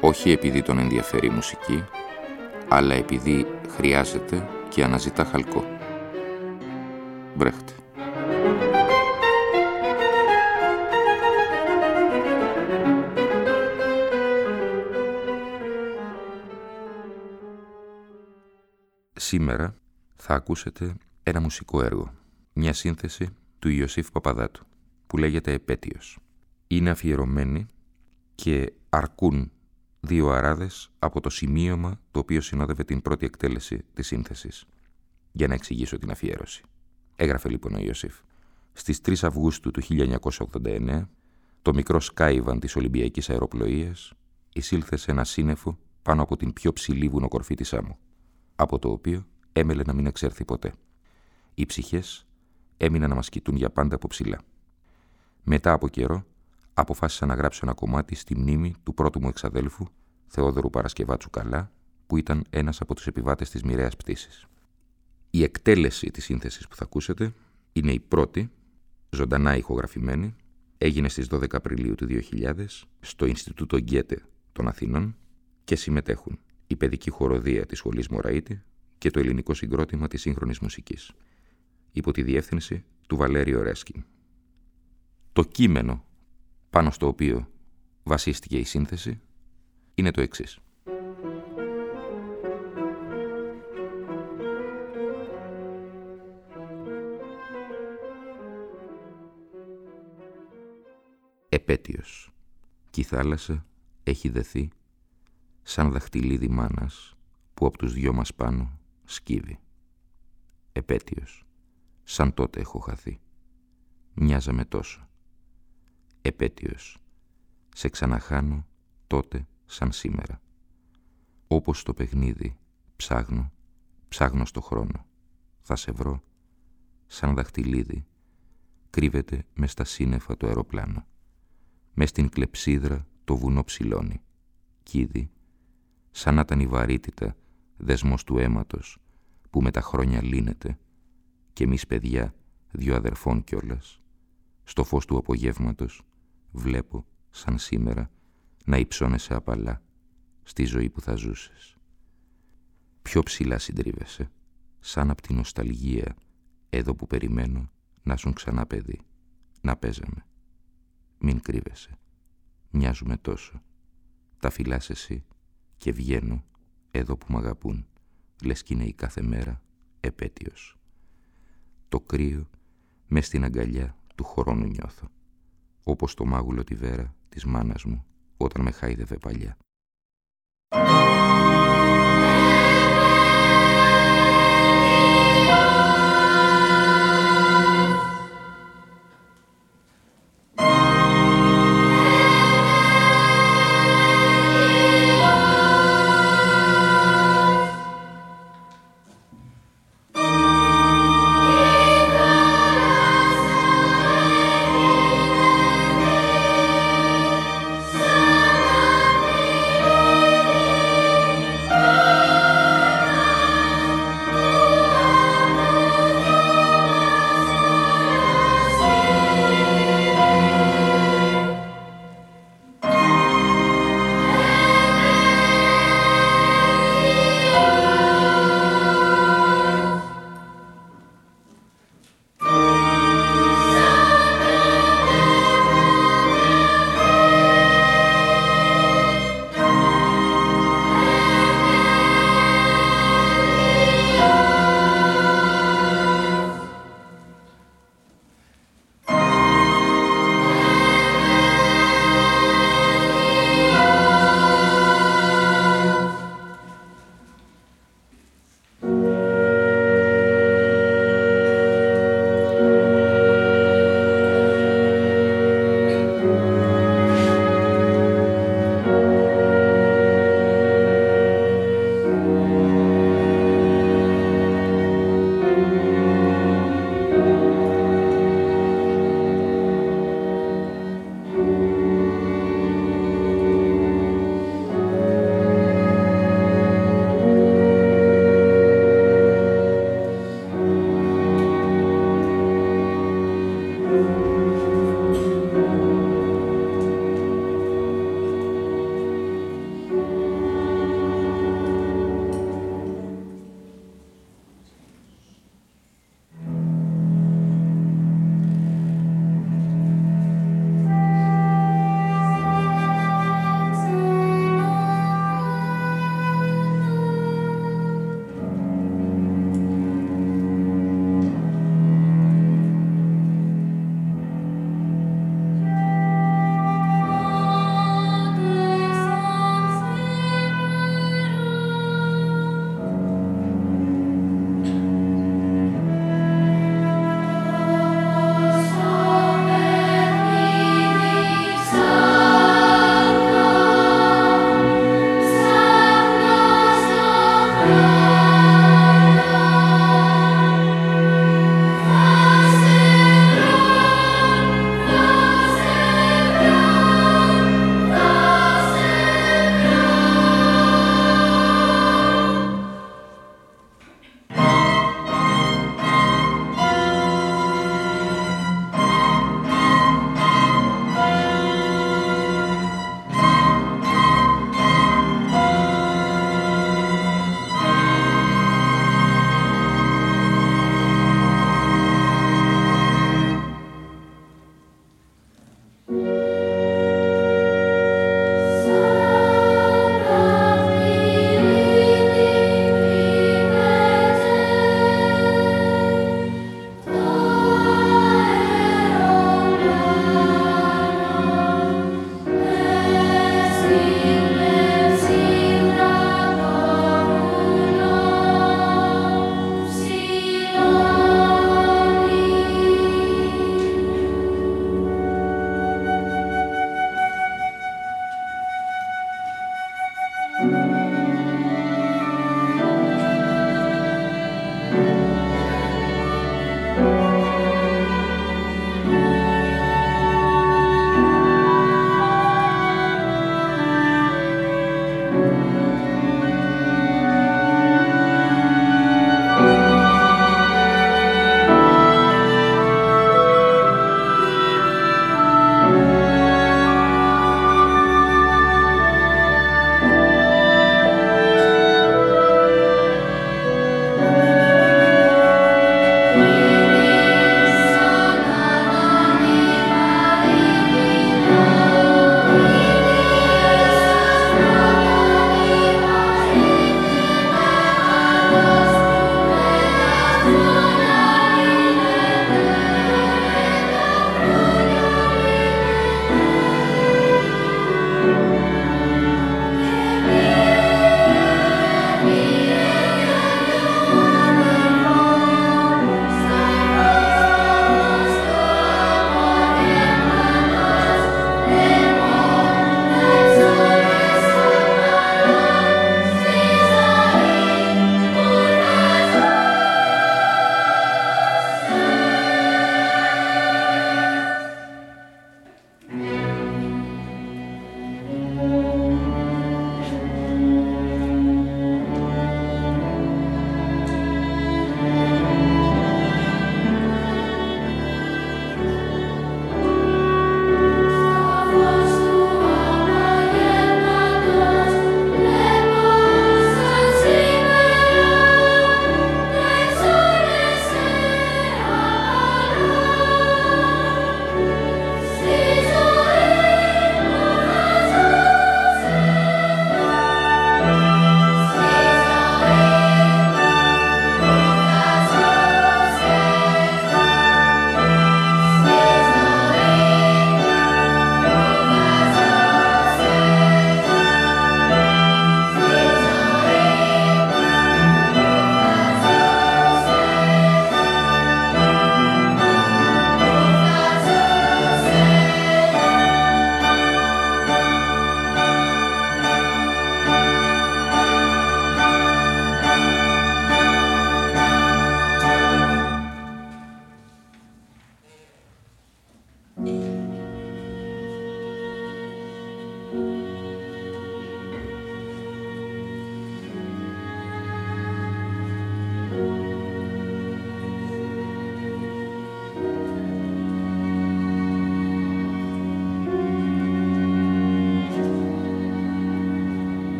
όχι επειδή τον ενδιαφέρει η μουσική, αλλά επειδή χρειάζεται και αναζητά χαλκό. Μπρέχτε. Σήμερα θα ακούσετε ένα μουσικό έργο, μια σύνθεση του Ιωσήφ Παπαδάτου, που λέγεται «Επέτειος». Είναι αφιερωμένη και αρκούν δύο αράδες από το σημείωμα το οποίο συνόδευε την πρώτη εκτέλεση της σύνθεσης. Για να εξηγήσω την αφιέρωση. Έγραφε λοιπόν ο Ιωσήφ. Στις 3 Αυγούστου του 1989, το μικρό σκάιβαν της Ολυμπιακής Αεροπλοείας εισήλθε σε ένα σύννεφο πάνω από την πιο ψηλή βουνοκορφή της άμμου, από το οποίο έμελε να μην εξέρθει ποτέ. Οι ψυχές έμειναν να μας κοιτούν για πάντα από ψηλά. Μετά από καιρό, αποφάσισα να γράψω ένα κομμάτι στη μνήμη του πρώτου μου εξαδέλφου, Θεόδωρου Παρασκευάτσου Καλά, που ήταν ένας από τους επιβάτες της μοιραίας πτήσης. Η εκτέλεση της σύνθεσης που θα ακούσετε είναι η πρώτη, ζωντανά ηχογραφημένη, έγινε στις 12 Απριλίου του 2000 στο Ινστιτούτο Γκέτε των Αθήνων και συμμετέχουν η παιδική χοροδία της Σχολής Μωραήτη και το ελληνικό συγκρότημα της σύγχρονης μουσικής, υπό τη διεύθυνση του Βαλέριο Ρέσκιν. Το κείμενο πάνω στο οποίο βασίστηκε η σύνθεση είναι το εξής. Επέτειος. Κι η θάλασσα έχει δεθεί σαν δαχτυλίδι μάνας που από τους δυο μας πάνω σκύβει. Επέτειος. Σαν τότε έχω χαθεί. Μοιάζαμε τόσο επέτειος. Σε ξαναχάνω τότε σαν σήμερα. Όπως το παιχνίδι ψάχνω, ψάχνω στο χρόνο. Θα σε βρω σαν δαχτυλίδι κρύβεται μες στα σύννεφα το αεροπλάνο. Μες στην κλεψίδρα το βουνό ψηλώνει. Κίδι, σαν να ήταν η βαρύτητα δεσμός του αίματος που με τα χρόνια λύνεται και εμείς παιδιά, δυο αδερφών κιόλας, στο φως του απογεύματος βλέπω, σαν σήμερα, να υψώνεσαι απαλά στη ζωή που θα ζούσες. Πιο ψηλά συντρίβεσαι, σαν απ' την νοσταλγία, εδώ που περιμένω να σου ξανά παιδί, να παίζαμε. Μην κρύβεσαι, μοιάζουμε τόσο. Τα φυλάς εσύ και βγαίνω εδώ που μ' αγαπούν, λες κι είναι η κάθε μέρα επέτειος. Το κρύο μες στην αγκαλιά του χρόνου νιώθω όπως το μάγουλο τη βέρα της μάνας μου όταν με χάιδευε παλιά.